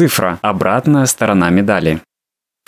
Цифра – обратная сторона медали.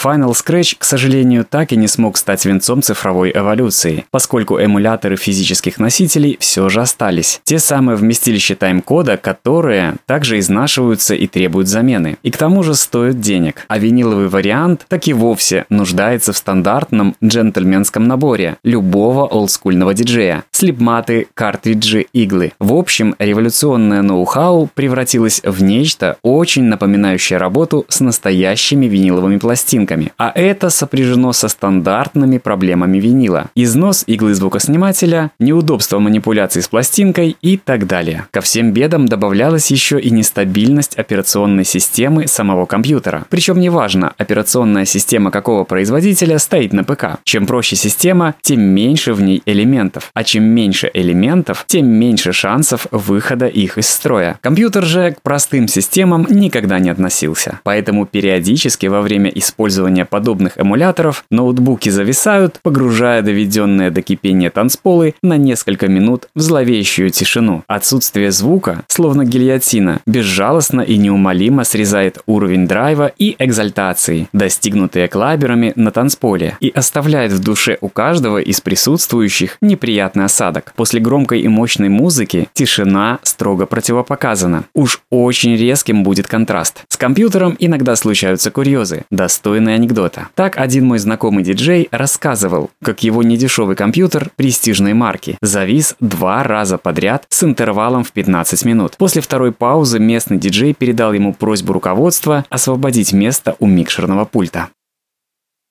Final Scratch, к сожалению, так и не смог стать венцом цифровой эволюции, поскольку эмуляторы физических носителей все же остались. Те самые вместилища тайм-кода, которые также изнашиваются и требуют замены. И к тому же стоят денег. А виниловый вариант так и вовсе нуждается в стандартном джентльменском наборе любого олдскульного диджея. Слепматы, картриджи, иглы. В общем, революционное ноу-хау превратилось в нечто, очень напоминающее работу с настоящими виниловыми пластинками пластинками, а это сопряжено со стандартными проблемами винила. Износ иглы звукоснимателя, неудобство манипуляции с пластинкой и так далее. Ко всем бедам добавлялась еще и нестабильность операционной системы самого компьютера. Причем неважно, операционная система какого производителя стоит на ПК. Чем проще система, тем меньше в ней элементов. А чем меньше элементов, тем меньше шансов выхода их из строя. Компьютер же к простым системам никогда не относился. Поэтому периодически во время использования использования подобных эмуляторов ноутбуки зависают, погружая доведенные до кипения танцполы на несколько минут в зловещую тишину. Отсутствие звука, словно гильотина, безжалостно и неумолимо срезает уровень драйва и экзальтации, достигнутые клаберами на танцполе, и оставляет в душе у каждого из присутствующих неприятный осадок. После громкой и мощной музыки тишина строго противопоказана. Уж очень резким будет контраст. С компьютером иногда случаются курьезы, достойные полный анекдота. Так один мой знакомый диджей рассказывал, как его недешевый компьютер престижной марки завис два раза подряд с интервалом в 15 минут. После второй паузы местный диджей передал ему просьбу руководства освободить место у микшерного пульта.